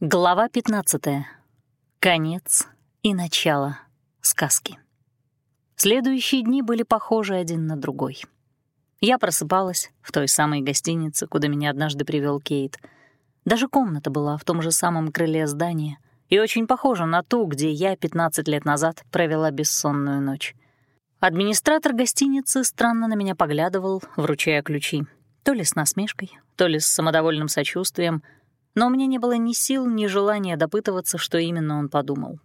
Глава 15. Конец и начало сказки. Следующие дни были похожи один на другой. Я просыпалась в той самой гостинице, куда меня однажды привел Кейт. Даже комната была в том же самом крыле здания и очень похожа на ту, где я 15 лет назад провела бессонную ночь. Администратор гостиницы странно на меня поглядывал, вручая ключи. То ли с насмешкой, то ли с самодовольным сочувствием — но у меня не было ни сил, ни желания допытываться, что именно он подумал.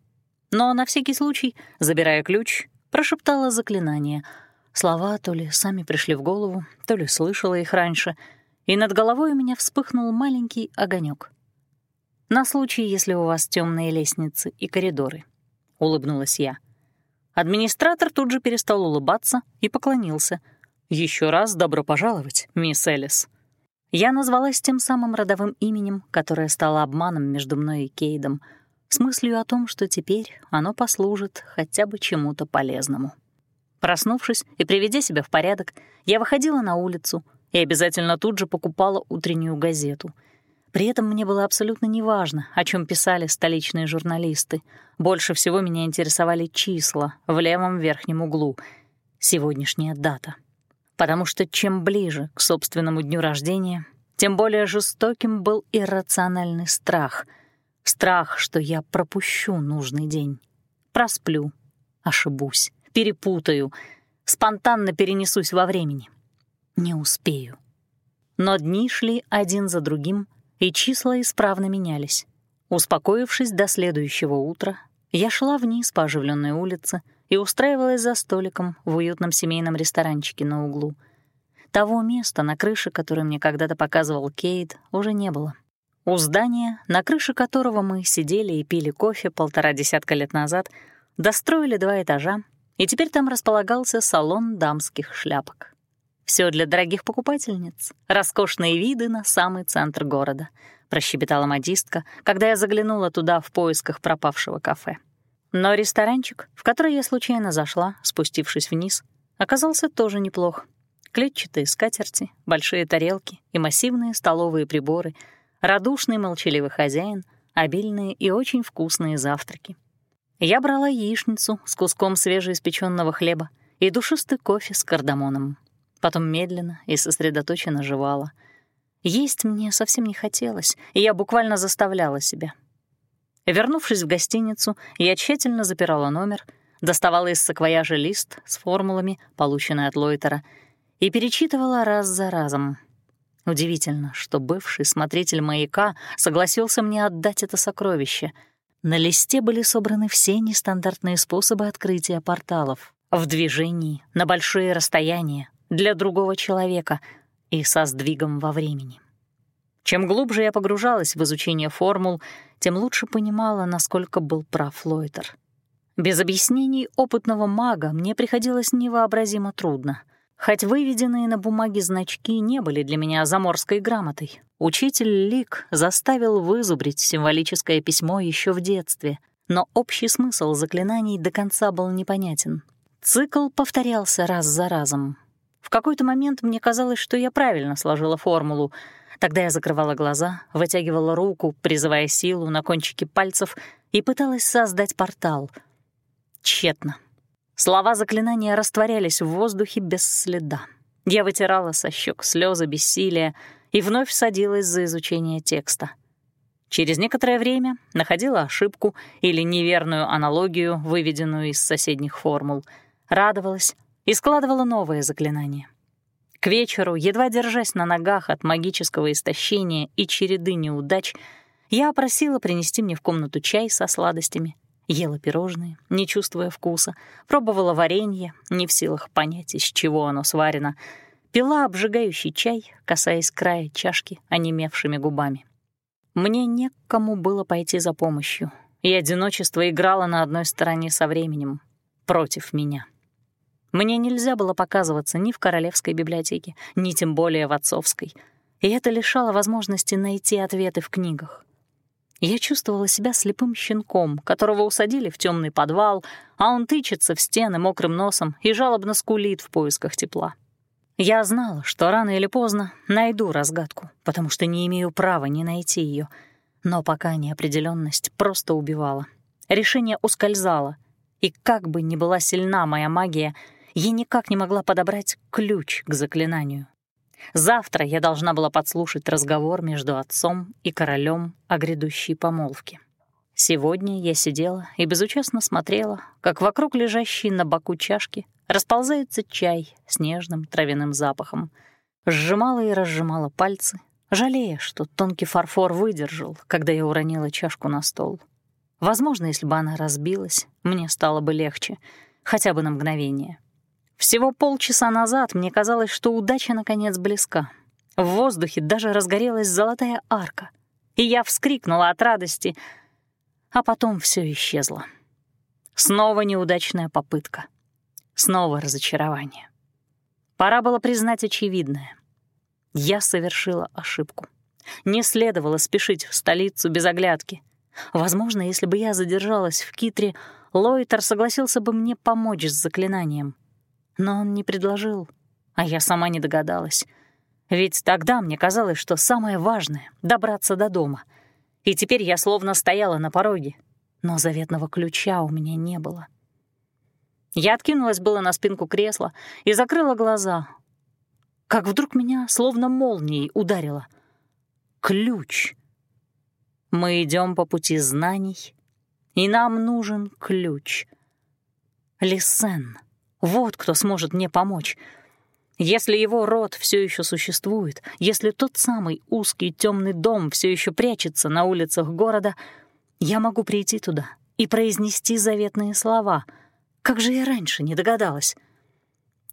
Но на всякий случай, забирая ключ, прошептала заклинание. Слова то ли сами пришли в голову, то ли слышала их раньше, и над головой у меня вспыхнул маленький огонек. «На случай, если у вас темные лестницы и коридоры», — улыбнулась я. Администратор тут же перестал улыбаться и поклонился. Еще раз добро пожаловать, мисс Элис». Я назвалась тем самым родовым именем, которое стало обманом между мной и Кейдом, с мыслью о том, что теперь оно послужит хотя бы чему-то полезному. Проснувшись и приведя себя в порядок, я выходила на улицу и обязательно тут же покупала утреннюю газету. При этом мне было абсолютно неважно, о чем писали столичные журналисты. Больше всего меня интересовали числа в левом верхнем углу. Сегодняшняя дата — потому что чем ближе к собственному дню рождения, тем более жестоким был иррациональный страх. Страх, что я пропущу нужный день, просплю, ошибусь, перепутаю, спонтанно перенесусь во времени. Не успею. Но дни шли один за другим, и числа исправно менялись. Успокоившись до следующего утра, я шла вниз по оживленной улице, и устраивалась за столиком в уютном семейном ресторанчике на углу. Того места на крыше, которое мне когда-то показывал Кейт, уже не было. У здания, на крыше которого мы сидели и пили кофе полтора десятка лет назад, достроили два этажа, и теперь там располагался салон дамских шляпок. Все для дорогих покупательниц, роскошные виды на самый центр города, прощебетала модистка, когда я заглянула туда в поисках пропавшего кафе. Но ресторанчик, в который я случайно зашла, спустившись вниз, оказался тоже неплох. Клетчатые скатерти, большие тарелки и массивные столовые приборы, радушный молчаливый хозяин, обильные и очень вкусные завтраки. Я брала яичницу с куском свежеиспеченного хлеба и душистый кофе с кардамоном. Потом медленно и сосредоточенно жевала. Есть мне совсем не хотелось, и я буквально заставляла себя — Вернувшись в гостиницу, я тщательно запирала номер, доставала из саквояжа лист с формулами, полученный от Лойтера, и перечитывала раз за разом. Удивительно, что бывший смотритель маяка согласился мне отдать это сокровище. На листе были собраны все нестандартные способы открытия порталов в движении, на большие расстояния, для другого человека и со сдвигом во времени. Чем глубже я погружалась в изучение формул, тем лучше понимала, насколько был прав Лойтер. Без объяснений опытного мага мне приходилось невообразимо трудно. Хоть выведенные на бумаге значки не были для меня заморской грамотой, учитель Лик заставил вызубрить символическое письмо еще в детстве, но общий смысл заклинаний до конца был непонятен. Цикл повторялся раз за разом. В какой-то момент мне казалось, что я правильно сложила формулу — Тогда я закрывала глаза, вытягивала руку, призывая силу на кончике пальцев и пыталась создать портал. Тщетно. Слова заклинания растворялись в воздухе без следа. Я вытирала со щек слезы бессилия и вновь садилась за изучение текста. Через некоторое время находила ошибку или неверную аналогию, выведенную из соседних формул, радовалась и складывала новое заклинание. К вечеру, едва держась на ногах от магического истощения и череды неудач, я просила принести мне в комнату чай со сладостями, ела пирожные, не чувствуя вкуса, пробовала варенье, не в силах понять, из чего оно сварено, пила обжигающий чай, касаясь края чашки онемевшими губами. Мне не к кому было пойти за помощью, и одиночество играло на одной стороне со временем, против меня. Мне нельзя было показываться ни в Королевской библиотеке, ни тем более в Отцовской, и это лишало возможности найти ответы в книгах. Я чувствовала себя слепым щенком, которого усадили в темный подвал, а он тычется в стены мокрым носом и жалобно скулит в поисках тепла. Я знала, что рано или поздно найду разгадку, потому что не имею права не найти ее. Но пока неопределенность просто убивала. Решение ускользало, и как бы ни была сильна моя магия, я никак не могла подобрать ключ к заклинанию. Завтра я должна была подслушать разговор между отцом и королем о грядущей помолвке. Сегодня я сидела и безучастно смотрела, как вокруг лежащей на боку чашки расползается чай с нежным травяным запахом. Сжимала и разжимала пальцы, жалея, что тонкий фарфор выдержал, когда я уронила чашку на стол. Возможно, если бы она разбилась, мне стало бы легче, хотя бы на мгновение. Всего полчаса назад мне казалось, что удача наконец близка. В воздухе даже разгорелась золотая арка, и я вскрикнула от радости — а потом все исчезло. Снова неудачная попытка. Снова разочарование. Пора было признать очевидное. Я совершила ошибку. Не следовало спешить в столицу без оглядки. Возможно, если бы я задержалась в Китре, Лойтер согласился бы мне помочь с заклинанием. Но он не предложил, а я сама не догадалась. Ведь тогда мне казалось, что самое важное — добраться до дома — и теперь я словно стояла на пороге, но заветного ключа у меня не было. Я откинулась было на спинку кресла и закрыла глаза, как вдруг меня словно молнией ударило. Ключ. Мы идем по пути знаний, и нам нужен ключ. Лисен. Вот кто сможет мне помочь — если его род все еще существует, если тот самый узкий темный дом все еще прячется на улицах города, я могу прийти туда и произнести заветные слова. Как же я раньше не догадалась?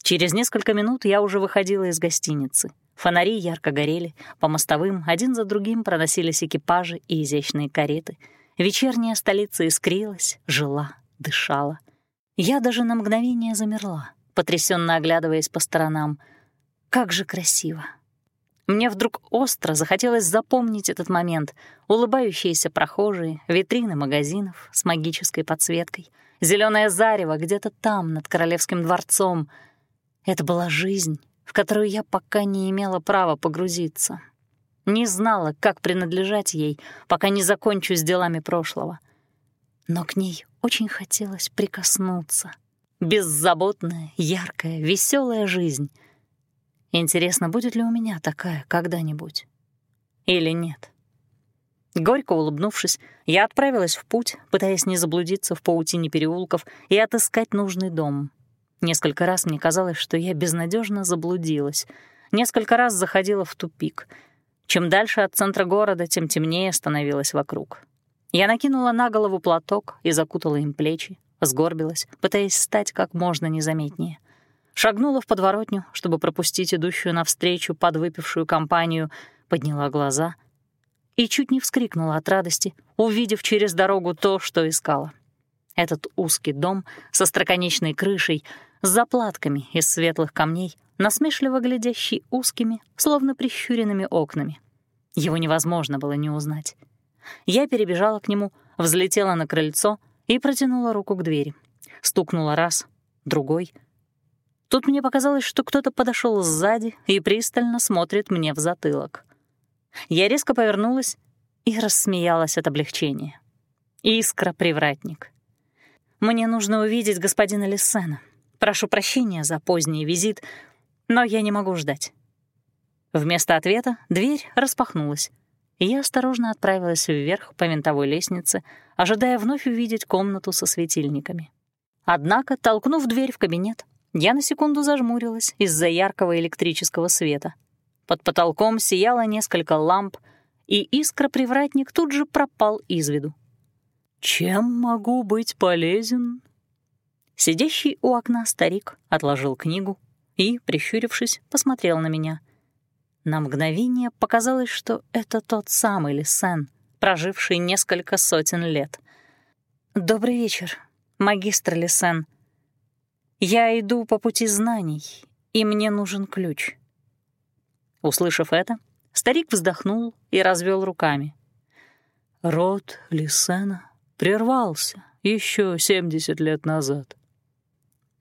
Через несколько минут я уже выходила из гостиницы. Фонари ярко горели, по мостовым один за другим проносились экипажи и изящные кареты. Вечерняя столица искрилась, жила, дышала. Я даже на мгновение замерла — потрясенно оглядываясь по сторонам. Как же красиво! Мне вдруг остро захотелось запомнить этот момент. Улыбающиеся прохожие, витрины магазинов с магической подсветкой, зеленое зарево где-то там, над королевским дворцом. Это была жизнь, в которую я пока не имела права погрузиться. Не знала, как принадлежать ей, пока не закончу с делами прошлого. Но к ней очень хотелось прикоснуться — Беззаботная, яркая, веселая жизнь. Интересно, будет ли у меня такая когда-нибудь? Или нет? Горько улыбнувшись, я отправилась в путь, пытаясь не заблудиться в паутине переулков и отыскать нужный дом. Несколько раз мне казалось, что я безнадежно заблудилась. Несколько раз заходила в тупик. Чем дальше от центра города, тем темнее становилось вокруг. Я накинула на голову платок и закутала им плечи, сгорбилась, пытаясь стать как можно незаметнее. Шагнула в подворотню, чтобы пропустить идущую навстречу подвыпившую компанию, подняла глаза и чуть не вскрикнула от радости, увидев через дорогу то, что искала. Этот узкий дом со строконечной крышей, с заплатками из светлых камней, насмешливо глядящий узкими, словно прищуренными окнами. Его невозможно было не узнать. Я перебежала к нему, взлетела на крыльцо — и протянула руку к двери. Стукнула раз, другой. Тут мне показалось, что кто-то подошел сзади и пристально смотрит мне в затылок. Я резко повернулась и рассмеялась от облегчения. Искра-привратник. «Мне нужно увидеть господина Лиссена. Прошу прощения за поздний визит, но я не могу ждать». Вместо ответа дверь распахнулась я осторожно отправилась вверх по винтовой лестнице, ожидая вновь увидеть комнату со светильниками. Однако, толкнув дверь в кабинет, я на секунду зажмурилась из-за яркого электрического света. Под потолком сияло несколько ламп, и искра-привратник тут же пропал из виду. «Чем могу быть полезен?» Сидящий у окна старик отложил книгу и, прищурившись, посмотрел на меня — на мгновение показалось, что это тот самый Лисен, проживший несколько сотен лет. «Добрый вечер, магистр Лисен. Я иду по пути знаний, и мне нужен ключ». Услышав это, старик вздохнул и развел руками. «Род Лисена прервался еще семьдесят лет назад.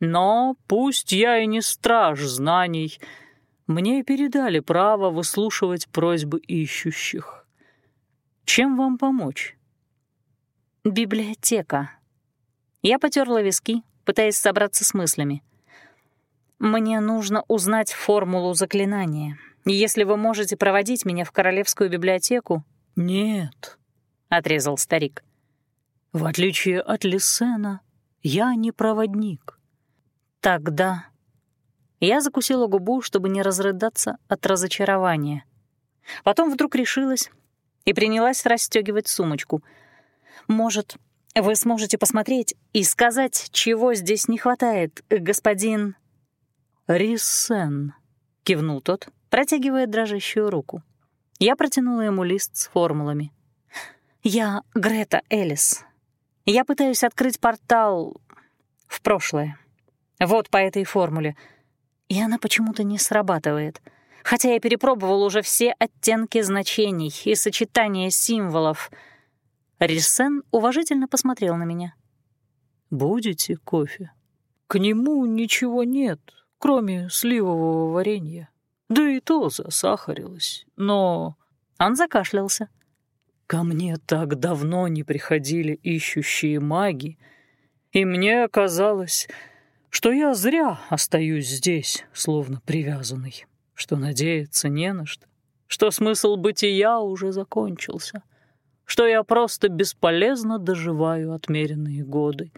Но пусть я и не страж знаний, — мне передали право выслушивать просьбы ищущих. Чем вам помочь?» «Библиотека». Я потерла виски, пытаясь собраться с мыслями. «Мне нужно узнать формулу заклинания. Если вы можете проводить меня в Королевскую библиотеку...» «Нет», — отрезал старик. «В отличие от Лисена, я не проводник». «Тогда...» Я закусила губу, чтобы не разрыдаться от разочарования. Потом вдруг решилась и принялась расстегивать сумочку. «Может, вы сможете посмотреть и сказать, чего здесь не хватает, господин...» «Риссен», — кивнул тот, протягивая дрожащую руку. Я протянула ему лист с формулами. «Я Грета Элис. Я пытаюсь открыть портал в прошлое. Вот по этой формуле. И она почему-то не срабатывает. Хотя я перепробовал уже все оттенки значений и сочетания символов». Риссен уважительно посмотрел на меня. «Будете кофе? К нему ничего нет, кроме сливового варенья. Да и то засахарилось, но...» Он закашлялся. «Ко мне так давно не приходили ищущие маги, и мне казалось, что я зря остаюсь здесь, словно привязанный, что надеяться не на что, что смысл бытия уже закончился, что я просто бесполезно доживаю отмеренные годы.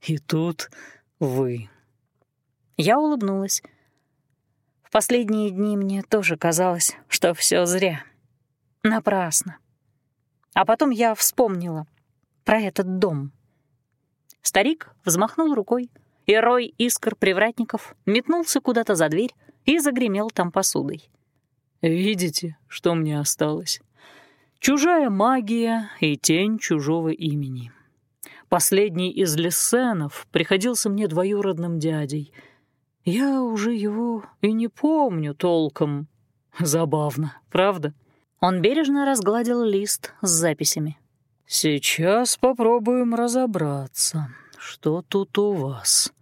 И тут вы». Я улыбнулась. В последние дни мне тоже казалось, что все зря. Напрасно. А потом я вспомнила про этот дом. Старик взмахнул рукой, и рой искр привратников метнулся куда-то за дверь и загремел там посудой. «Видите, что мне осталось? Чужая магия и тень чужого имени. Последний из лесенов приходился мне двоюродным дядей — я уже его и не помню толком. Забавно, правда? Он бережно разгладил лист с записями. «Сейчас попробуем разобраться, что тут у вас».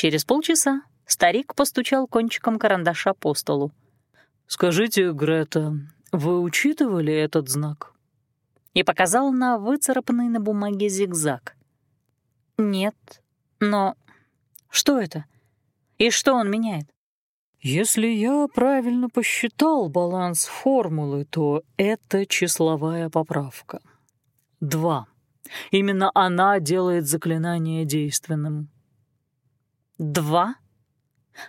Через полчаса старик постучал кончиком карандаша по столу. «Скажите, Грета, вы учитывали этот знак?» И показал на выцарапанный на бумаге зигзаг. «Нет, но что это?» И что он меняет? Если я правильно посчитал баланс формулы, то это числовая поправка. Два. Именно она делает заклинание действенным. Два?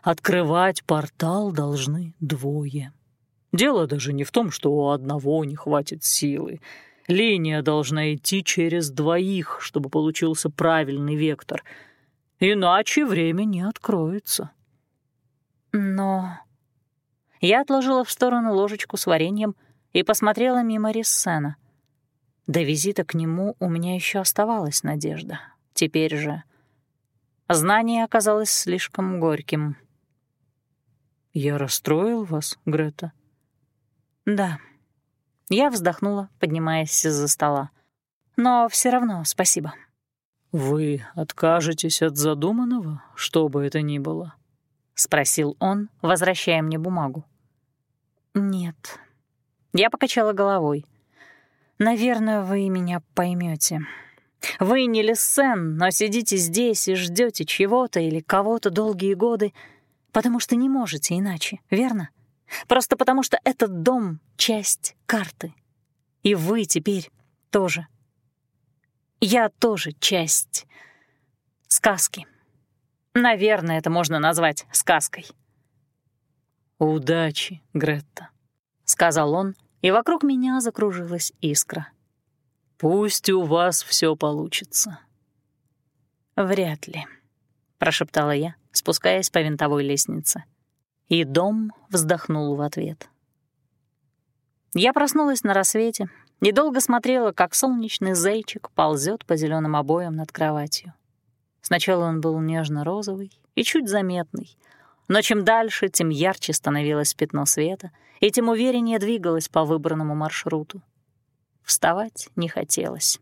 Открывать портал должны двое. Дело даже не в том, что у одного не хватит силы. Линия должна идти через двоих, чтобы получился правильный вектор — Иначе время не откроется. Но... Я отложила в сторону ложечку с вареньем и посмотрела мимо Риссена. До визита к нему у меня еще оставалась надежда. Теперь же... Знание оказалось слишком горьким. «Я расстроил вас, Грета?» «Да». Я вздохнула, поднимаясь из-за стола. «Но все равно спасибо». «Вы откажетесь от задуманного, что бы это ни было?» — спросил он, возвращая мне бумагу. «Нет». Я покачала головой. «Наверное, вы меня поймете. Вы не Лиссен, но сидите здесь и ждете чего-то или кого-то долгие годы, потому что не можете иначе, верно? Просто потому что этот дом — часть карты. И вы теперь тоже я тоже часть сказки. Наверное, это можно назвать сказкой. «Удачи, Гретта», — сказал он, и вокруг меня закружилась искра. «Пусть у вас все получится». «Вряд ли», — прошептала я, спускаясь по винтовой лестнице. И дом вздохнул в ответ. Я проснулась на рассвете, Недолго смотрела, как солнечный зайчик ползет по зеленым обоям над кроватью. Сначала он был нежно-розовый и чуть заметный, но чем дальше, тем ярче становилось пятно света, и тем увереннее двигалось по выбранному маршруту. Вставать не хотелось.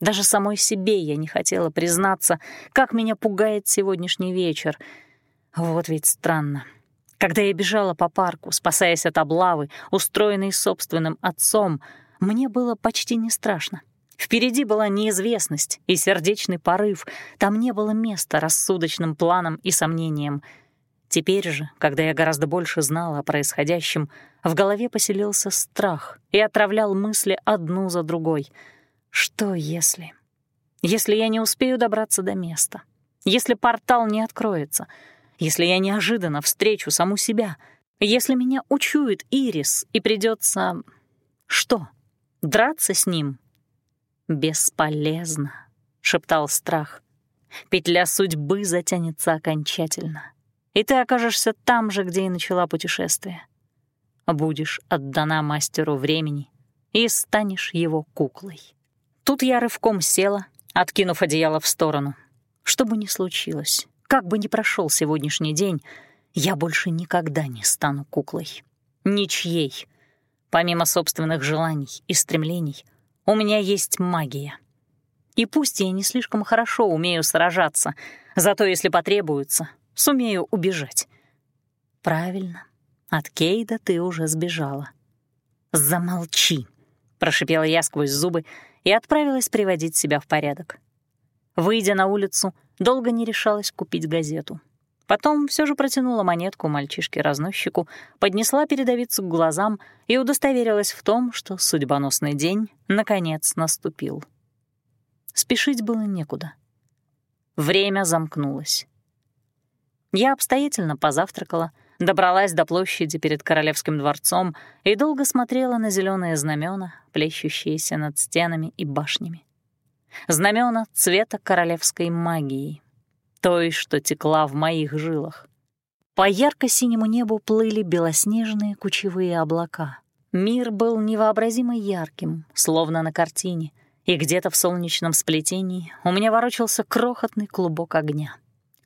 Даже самой себе я не хотела признаться, как меня пугает сегодняшний вечер. Вот ведь странно. Когда я бежала по парку, спасаясь от облавы, устроенной собственным отцом — Мне было почти не страшно. Впереди была неизвестность и сердечный порыв. Там не было места рассудочным планам и сомнениям. Теперь же, когда я гораздо больше знала о происходящем, в голове поселился страх и отравлял мысли одну за другой. Что если... Если я не успею добраться до места? Если портал не откроется? Если я неожиданно встречу саму себя? Если меня учует Ирис и придется... Что? Драться с ним? «Бесполезно», — шептал страх. «Петля судьбы затянется окончательно, и ты окажешься там же, где и начала путешествие. Будешь отдана мастеру времени и станешь его куклой». Тут я рывком села, откинув одеяло в сторону. Что бы ни случилось, как бы ни прошел сегодняшний день, я больше никогда не стану куклой. Ничьей. Помимо собственных желаний и стремлений — у меня есть магия. И пусть я не слишком хорошо умею сражаться, зато если потребуется, сумею убежать. Правильно, от Кейда ты уже сбежала. Замолчи, прошипела я сквозь зубы и отправилась приводить себя в порядок. Выйдя на улицу, долго не решалась купить газету. Потом все же протянула монетку мальчишке-разносчику, поднесла передовицу к глазам и удостоверилась в том, что судьбоносный день наконец наступил. Спешить было некуда. Время замкнулось. Я обстоятельно позавтракала, добралась до площади перед Королевским дворцом и долго смотрела на зеленые знамена, плещущиеся над стенами и башнями. Знамена цвета королевской магии — той, что текла в моих жилах. По ярко-синему небу плыли белоснежные кучевые облака. Мир был невообразимо ярким, словно на картине, и где-то в солнечном сплетении у меня ворочался крохотный клубок огня.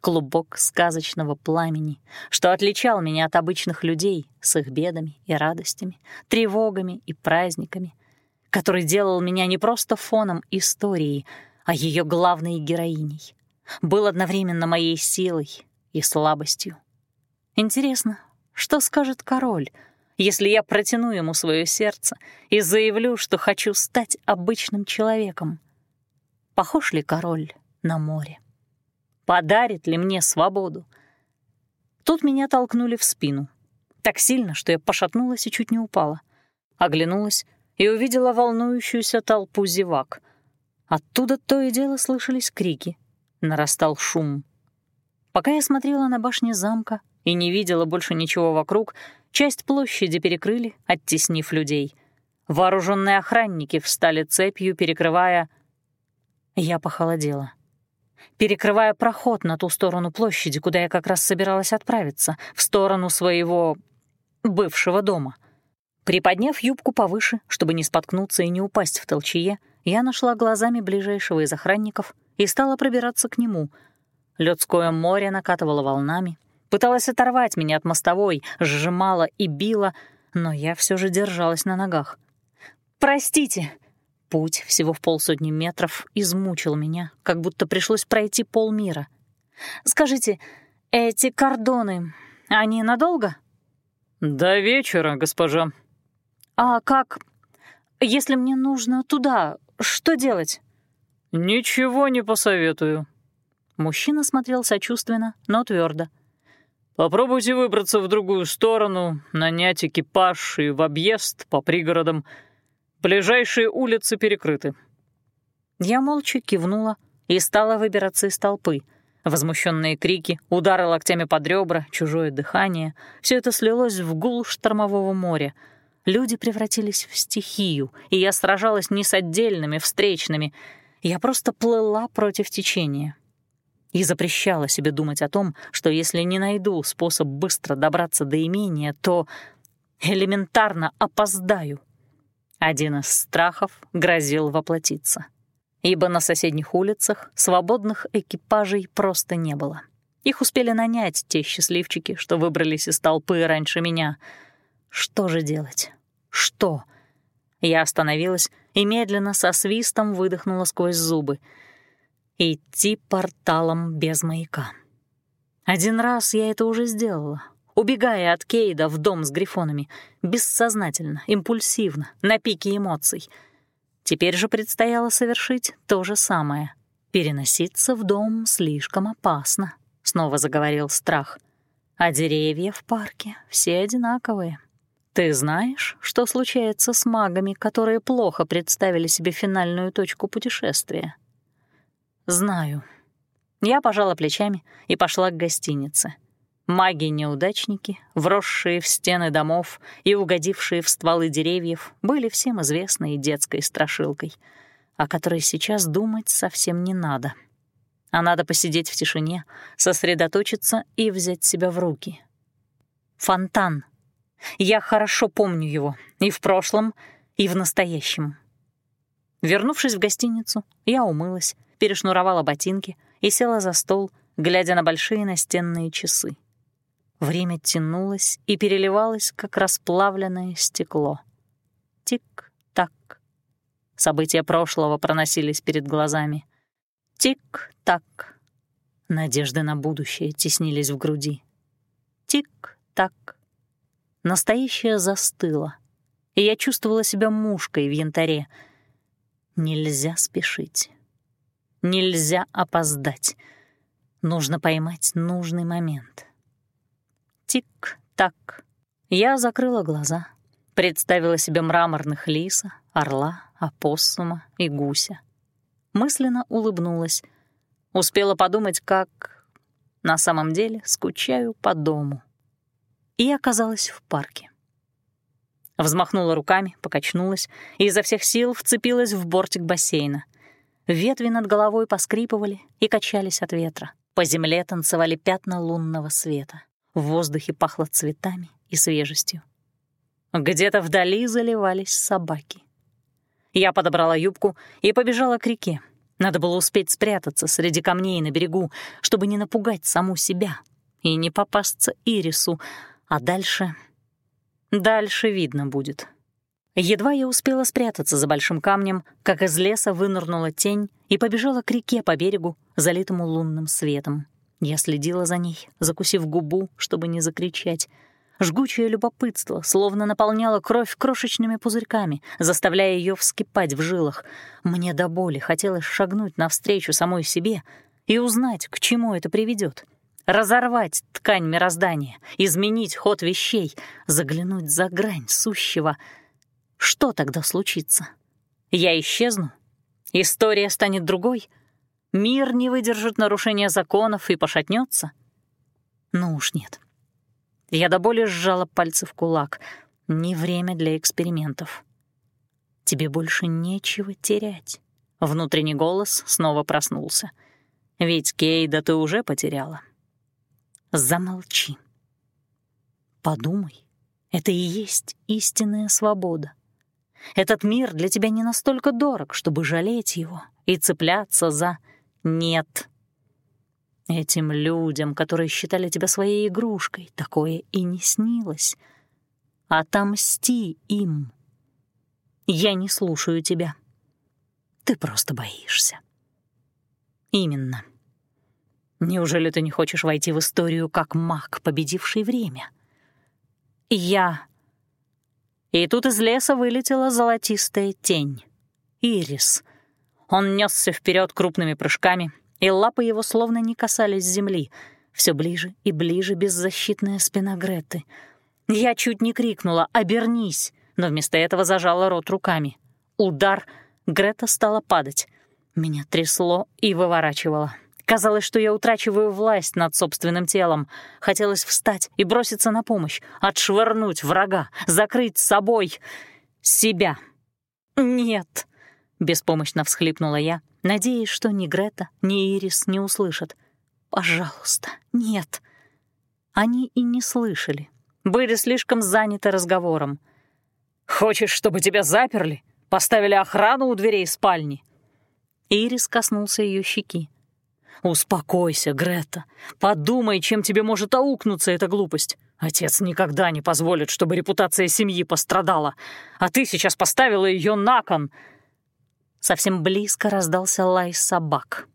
Клубок сказочного пламени, что отличал меня от обычных людей с их бедами и радостями, тревогами и праздниками, который делал меня не просто фоном истории, а ее главной героиней был одновременно моей силой и слабостью. Интересно, что скажет король, если я протяну ему свое сердце и заявлю, что хочу стать обычным человеком? Похож ли король на море? Подарит ли мне свободу? Тут меня толкнули в спину. Так сильно, что я пошатнулась и чуть не упала. Оглянулась и увидела волнующуюся толпу зевак. Оттуда то и дело слышались крики — нарастал шум. Пока я смотрела на башни замка и не видела больше ничего вокруг, часть площади перекрыли, оттеснив людей. Вооруженные охранники встали цепью, перекрывая... Я похолодела. Перекрывая проход на ту сторону площади, куда я как раз собиралась отправиться, в сторону своего... бывшего дома. Приподняв юбку повыше, чтобы не споткнуться и не упасть в толчье, я нашла глазами ближайшего из охранников — и стала пробираться к нему. Людское море накатывало волнами, пыталась оторвать меня от мостовой, сжимала и била, но я все же держалась на ногах. «Простите!» Путь всего в полсотни метров измучил меня, как будто пришлось пройти полмира. «Скажите, эти кордоны, они надолго?» «До вечера, госпожа». «А как? Если мне нужно туда, что делать?» «Ничего не посоветую». Мужчина смотрел сочувственно, но твердо. «Попробуйте выбраться в другую сторону, нанять экипаж и в объезд по пригородам. Ближайшие улицы перекрыты». Я молча кивнула и стала выбираться из толпы. Возмущенные крики, удары локтями под ребра, чужое дыхание — все это слилось в гул штормового моря. Люди превратились в стихию, и я сражалась не с отдельными встречными — я просто плыла против течения. И запрещала себе думать о том, что если не найду способ быстро добраться до имения, то элементарно опоздаю. Один из страхов грозил воплотиться. Ибо на соседних улицах свободных экипажей просто не было. Их успели нанять те счастливчики, что выбрались из толпы раньше меня. Что же делать? Что? Я остановилась и медленно со свистом выдохнула сквозь зубы. Идти порталом без маяка. Один раз я это уже сделала. Убегая от Кейда в дом с грифонами, бессознательно, импульсивно, на пике эмоций. Теперь же предстояло совершить то же самое. «Переноситься в дом слишком опасно», — снова заговорил страх. «А деревья в парке все одинаковые». Ты знаешь, что случается с магами, которые плохо представили себе финальную точку путешествия? Знаю. Я пожала плечами и пошла к гостинице. Маги-неудачники, вросшие в стены домов и угодившие в стволы деревьев, были всем известной детской страшилкой, о которой сейчас думать совсем не надо. А надо посидеть в тишине, сосредоточиться и взять себя в руки. Фонтан — я хорошо помню его и в прошлом, и в настоящем. Вернувшись в гостиницу, я умылась, перешнуровала ботинки и села за стол, глядя на большие настенные часы. Время тянулось и переливалось, как расплавленное стекло. Тик-так. События прошлого проносились перед глазами. Тик-так. Надежды на будущее теснились в груди. Тик-так. Настоящее застыло, и я чувствовала себя мушкой в янтаре. Нельзя спешить. Нельзя опоздать. Нужно поймать нужный момент. Тик-так. Я закрыла глаза, представила себе мраморных лиса, орла, опоссума и гуся. Мысленно улыбнулась. Успела подумать, как на самом деле скучаю по дому и оказалась в парке. Взмахнула руками, покачнулась и изо всех сил вцепилась в бортик бассейна. Ветви над головой поскрипывали и качались от ветра. По земле танцевали пятна лунного света. В воздухе пахло цветами и свежестью. Где-то вдали заливались собаки. Я подобрала юбку и побежала к реке. Надо было успеть спрятаться среди камней на берегу, чтобы не напугать саму себя и не попасться Ирису, а дальше... Дальше видно будет. Едва я успела спрятаться за большим камнем, как из леса вынырнула тень и побежала к реке по берегу, залитому лунным светом. Я следила за ней, закусив губу, чтобы не закричать. Жгучее любопытство словно наполняло кровь крошечными пузырьками, заставляя ее вскипать в жилах. Мне до боли хотелось шагнуть навстречу самой себе и узнать, к чему это приведет разорвать ткань мироздания, изменить ход вещей, заглянуть за грань сущего. Что тогда случится? Я исчезну? История станет другой? Мир не выдержит нарушения законов и пошатнется? Ну уж нет. Я до боли сжала пальцы в кулак. Не время для экспериментов. Тебе больше нечего терять. Внутренний голос снова проснулся. Ведь Кейда ты уже потеряла. Замолчи. Подумай, это и есть истинная свобода. Этот мир для тебя не настолько дорог, чтобы жалеть его и цепляться за «нет». Этим людям, которые считали тебя своей игрушкой, такое и не снилось. Отомсти им. Я не слушаю тебя. Ты просто боишься. Именно. Неужели ты не хочешь войти в историю как маг, победивший время? Я... И тут из леса вылетела золотистая тень. Ирис. Он несся вперед крупными прыжками, и лапы его словно не касались земли. Все ближе и ближе беззащитная спина Греты. Я чуть не крикнула «Обернись!», но вместо этого зажала рот руками. Удар. Грета стала падать. Меня трясло и выворачивало. Казалось, что я утрачиваю власть над собственным телом. Хотелось встать и броситься на помощь, отшвырнуть врага, закрыть собой себя. «Нет!» — беспомощно всхлипнула я, надеясь, что ни Грета, ни Ирис не услышат. «Пожалуйста, нет!» Они и не слышали. Были слишком заняты разговором. «Хочешь, чтобы тебя заперли? Поставили охрану у дверей спальни?» Ирис коснулся ее щеки. «Успокойся, Грета. Подумай, чем тебе может аукнуться эта глупость. Отец никогда не позволит, чтобы репутация семьи пострадала, а ты сейчас поставила ее на кон». Совсем близко раздался лай собак.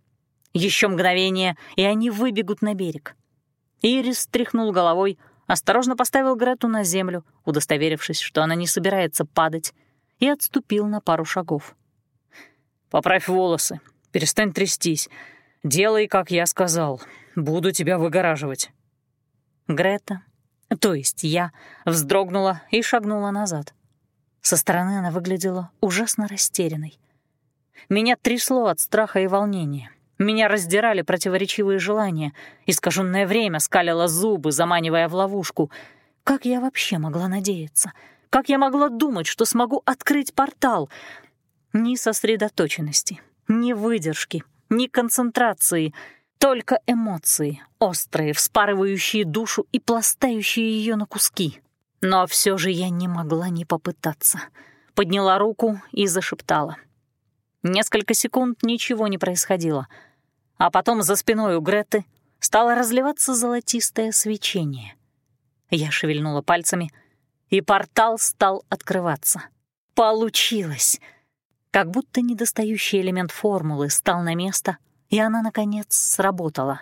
Еще мгновение, и они выбегут на берег. Ирис тряхнул головой, осторожно поставил Грету на землю, удостоверившись, что она не собирается падать, и отступил на пару шагов. «Поправь волосы, перестань трястись. Делай, как я сказал. Буду тебя выгораживать». Грета, то есть я, вздрогнула и шагнула назад. Со стороны она выглядела ужасно растерянной. Меня трясло от страха и волнения. Меня раздирали противоречивые желания. Искаженное время скалило зубы, заманивая в ловушку. Как я вообще могла надеяться? Как я могла думать, что смогу открыть портал? Ни сосредоточенности, ни выдержки, ни концентрации, только эмоции, острые, вспарывающие душу и пластающие ее на куски. Но все же я не могла не попытаться. Подняла руку и зашептала — Несколько секунд ничего не происходило, а потом за спиной у Греты стало разливаться золотистое свечение. Я шевельнула пальцами, и портал стал открываться. Получилось! Как будто недостающий элемент формулы стал на место, и она, наконец, сработала.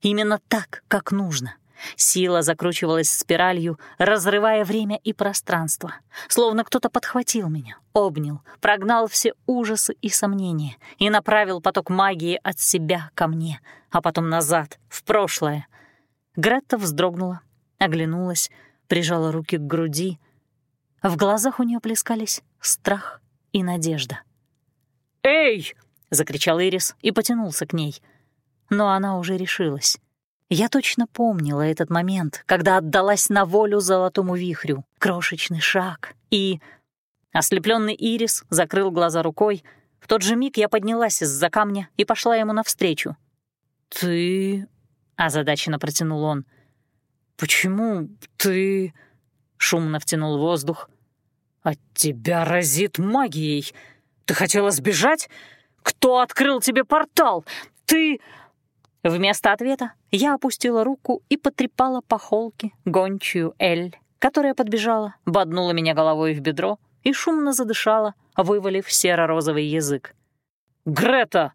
Именно так, как нужно. Сила закручивалась спиралью, разрывая время и пространство. Словно кто-то подхватил меня, обнял, прогнал все ужасы и сомнения и направил поток магии от себя ко мне, а потом назад, в прошлое. Гретта вздрогнула, оглянулась, прижала руки к груди. В глазах у нее плескались страх и надежда. «Эй!» — закричал Ирис и потянулся к ней. Но она уже решилась. Я точно помнила этот момент, когда отдалась на волю золотому вихрю. Крошечный шаг и... Ослепленный Ирис закрыл глаза рукой. В тот же миг я поднялась из-за камня и пошла ему навстречу. «Ты...» — озадаченно протянул он. «Почему ты...» — шумно втянул воздух. «От тебя разит магией. Ты хотела сбежать? Кто открыл тебе портал? Ты...» Вместо ответа я опустила руку и потрепала по холке гончую Эль, которая подбежала, боднула меня головой в бедро и шумно задышала, вывалив серо-розовый язык. «Грета!»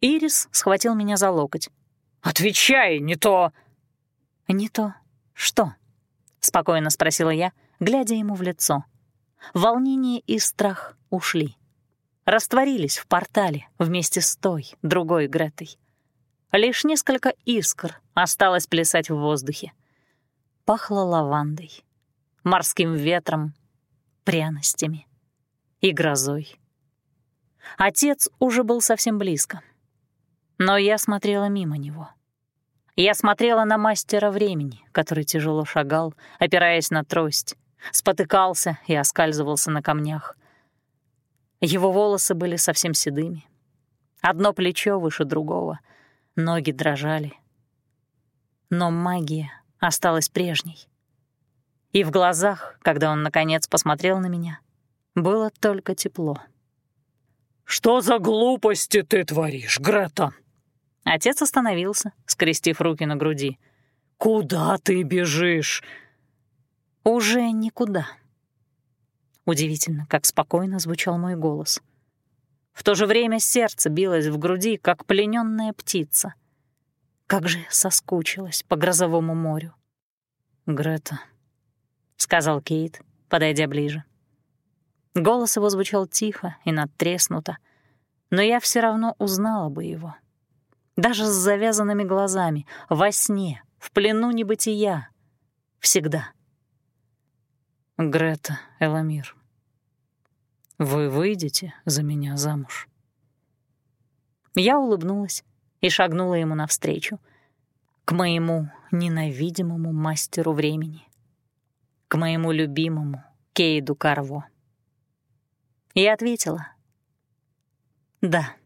Ирис схватил меня за локоть. «Отвечай, не то...» «Не то что?» — спокойно спросила я, глядя ему в лицо. Волнение и страх ушли. Растворились в портале вместе с той, другой Гретой. Лишь несколько искр осталось плясать в воздухе. Пахло лавандой, морским ветром, пряностями и грозой. Отец уже был совсем близко. Но я смотрела мимо него. Я смотрела на мастера времени, который тяжело шагал, опираясь на трость, спотыкался и оскальзывался на камнях. Его волосы были совсем седыми. Одно плечо выше другого — ноги дрожали. Но магия осталась прежней. И в глазах, когда он наконец посмотрел на меня, было только тепло. «Что за глупости ты творишь, Грета?» Отец остановился, скрестив руки на груди. «Куда ты бежишь?» «Уже никуда». Удивительно, как спокойно звучал мой голос. В то же время сердце билось в груди, как плененная птица. Как же соскучилась по грозовому морю. «Грета», — сказал Кейт, подойдя ближе. Голос его звучал тихо и надтреснуто, но я все равно узнала бы его. Даже с завязанными глазами, во сне, в плену небытия. Всегда. «Грета, Эламир, вы выйдете за меня замуж?» Я улыбнулась и шагнула ему навстречу. К моему ненавидимому мастеру времени. К моему любимому Кейду Карво. И ответила «Да».